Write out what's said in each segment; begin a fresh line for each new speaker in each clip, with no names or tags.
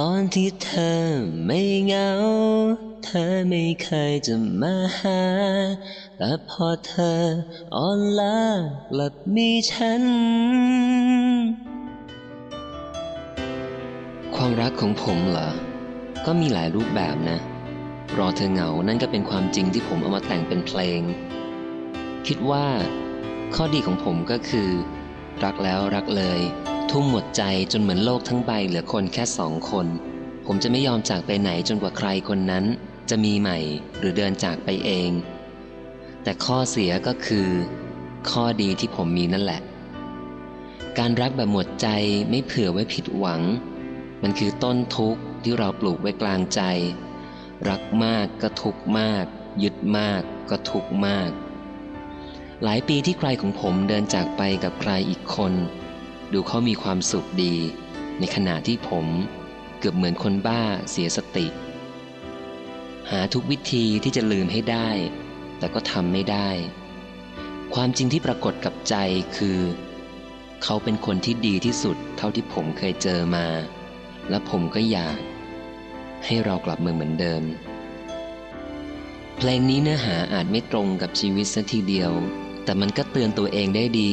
ตอนที่เธอไม่เหงา เธอไม่เคยจะมาหา แต่พอเธออ่อนล้ากลับมีฉัน ความรักของผมเหรอ ก็มีหลายรูปแบบนะ รอเธอเหงานั่นก็เป็นความจริงที่ผมเอามาแต่งเป็นเพลง คิดว่า ข้อดีของผมก็คือ รักแล้วรักเลย ทุ่มหมดใจจนเหมือนโลกทั้งใบเหลือคนแค่สองคน ผมจะไม่ยอมจากไปไหนจนกว่าใครคนนั้น จะมีใหม่หรือเดินจากไปเอง แต่ข้อเสียก็คือ ข้อดีที่ผมมีนั่นแหละ การรักแบบหมดใจไม่เผื่อไว้ผิดหวัง มันคือต้นทุกข์ที่เราปลูกไว้กลางใจ รักมากก็ทุกข์มาก ยึดมากก็ทุกข์มาก หลายปีที่ใครของผมเดินจากไปกับใครอีกคน ดูเขามีความสุขดี ในขณะที่ผมเกือบเหมือนคนบ้าเสียสติ หาทุกวิธีที่จะลืมให้ได้ แต่ก็ทำไม่ได้ ความจริงที่ปรากฏกับใจคือ เขาเป็นคนที่ดีที่สุดเท่าที่ผมเคยเจอมา และผมก็อยาก ให้เรากลับมาเหมือนเดิม เพลงนี้เนื้อหาอาจไม่ตรงกับชีวิตสัทีเดียว แต่มันก็เตือนตัวเองได้ดี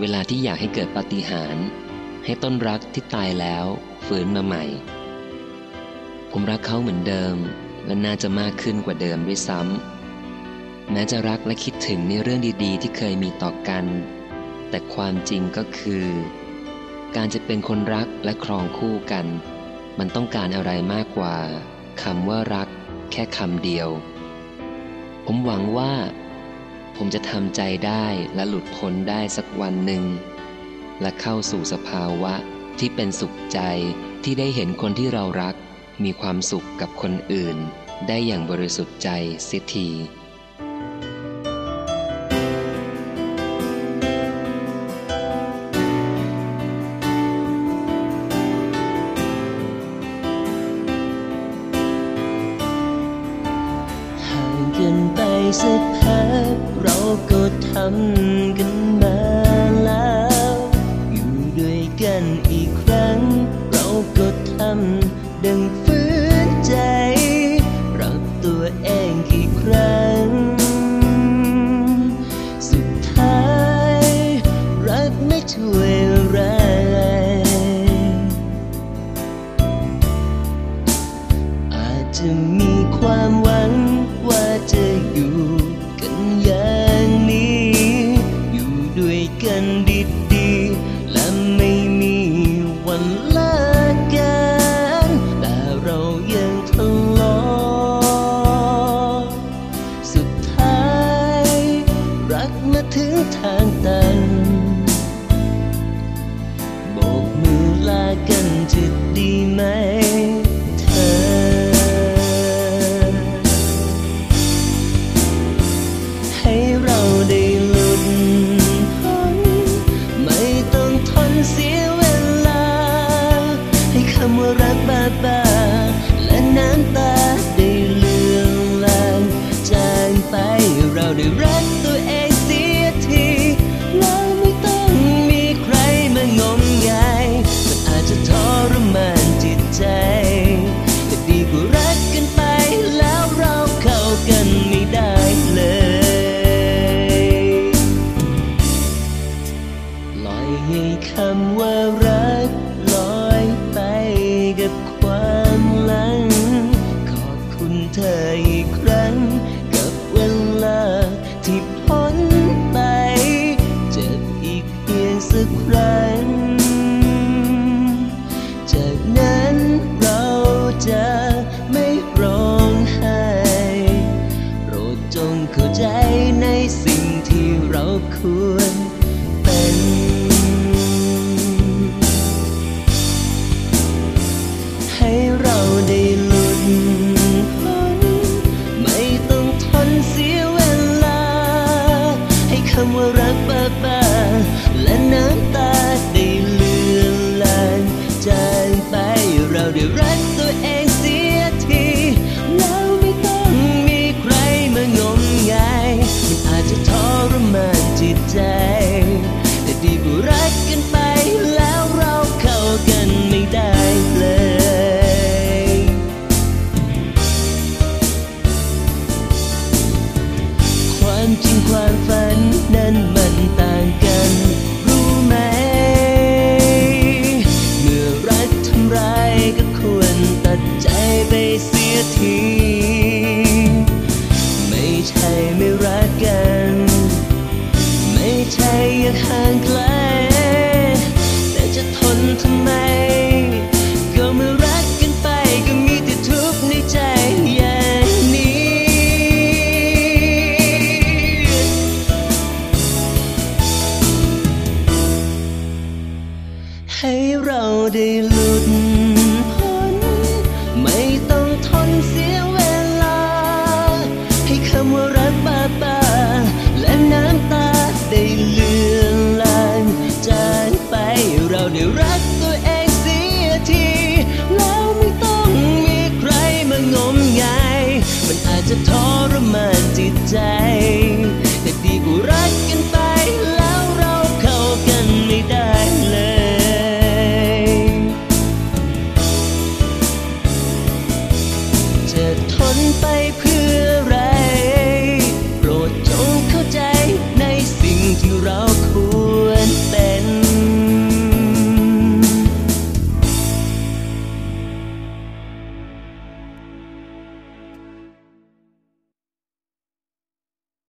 เวลาที่อยากให้เกิดปาฏิหาริย์ให้ต้นรักที่ตายแล้วฟื้นมาใหม่ ผมรักเขาเหมือนเดิม และน่าจะมากขึ้นกว่าเดิมด้วยซ้ำแม้จะรักและคิดถึงในเรื่องดีๆ ที่เคยมีต่อกัน แต่ความจริงก็คือ การจะเป็นคนรักและครองคู่กัน มันต้องการอะไรมากกว่าคำว่ารัก แค่คำเดียว ผมหวังว่า ผมจะทำใจได้และหลุดพ้นได้สักวันหนึ่ง และเข้าสู่สภาวะที่เป็นสุขใจที่ได้เห็นคนที่เรารัก มีความสุขกับคนอื่น ได้อย่างบริสุทธิ์ใจเสียที สักพักเราก็ทำกันมาแล้ว อยู่ด้วยกันอีกครั้ง เราก็ทำ ถึงเธอ ลอยให้คำว่ารักลอยไปกับความหลัง ขอบคุณเธออีกครั้ง กับเวลาที่พ้นไป เจ็บอีกเพียงสักครั้ง จากนั้นเราจะไม่ร้องไห้โปรดจงเข้าใจในสิ่งที่เราควรเป็น be right. ต้อ